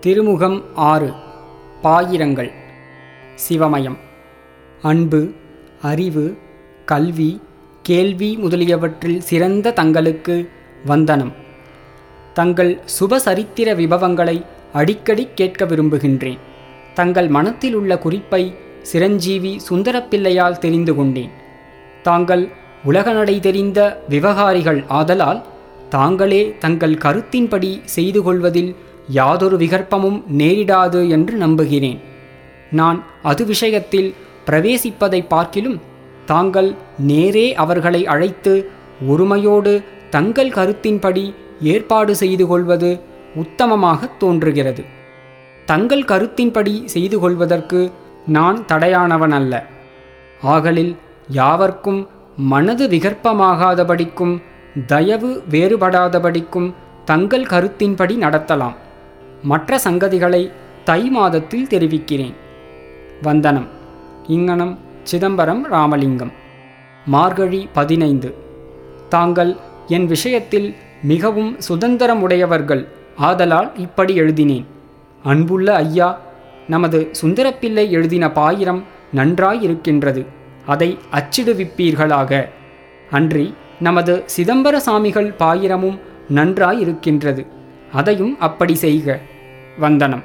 திருமுகம் ஆறு பாயிரங்கள். சிவமயம். அன்பு அறிவு கல்வி கேள்வி முதலியவற்றில் சிறந்த தங்களுக்கு வந்தனம். தங்கள் சுபசரித்திர விபவங்களை அடிக்கடி கேட்க விரும்புகின்றேன். தங்கள் மனத்தில் உள்ள குறிப்பை சிரஞ்சீவி சுந்தரப்பிள்ளையால் தெரிந்து கொண்டேன். தாங்கள் உலக நடை தெரிந்த விவகாரிகள் ஆதலால் தாங்களே தங்கள் கருத்தின்படி செய்து கொள்வதில் யாதொரு விகற்பமும் நேரிடாது என்று நம்புகிறேன். நான் அது விஷயத்தில் பிரவேசிப்பதை பார்க்கிலும் தாங்கள் நேரே அவர்களை அழைத்து ஒருமையோடு தங்கள் கருத்தின்படி ஏற்பாடு செய்து கொள்வது உத்தமமாகத் தோன்றுகிறது. தங்கள் கருத்தின்படி செய்து கொள்வதற்கு நான் தடையானவன் அல்ல. ஆகலில் யாவர்க்கும் மனது விகற்பமாகாதபடிக்கும் தயவு வேறுபடாதபடிக்கும் தங்கள் கருத்தின்படி நடத்தலாம். மற்ற சங்கதிகளை தை மாதத்தில் தெரிவிக்கிறேன். வந்தனம். இங்கனம் சிதம்பரம் ராமலிங்கம். மார்கழி பதினைந்து. தாங்கள் என் விஷயத்தில் மிகவும் சுதந்திரமுடையவர்கள். ஆதலால் இப்படி எழுதினேன். அன்புள்ள ஐயா நமது சுந்தரப்பிள்ளை எழுதின பாயிரம் நன்றாயிருக்கின்றது. அதை அச்சிடுவிப்பீர்களாக. அன்றி நமது சிதம்பர சாமிகள் பாயிரமும் நன்றாயிருக்கின்றது. அதையும் அப்படி செய்க. வந்தனம்.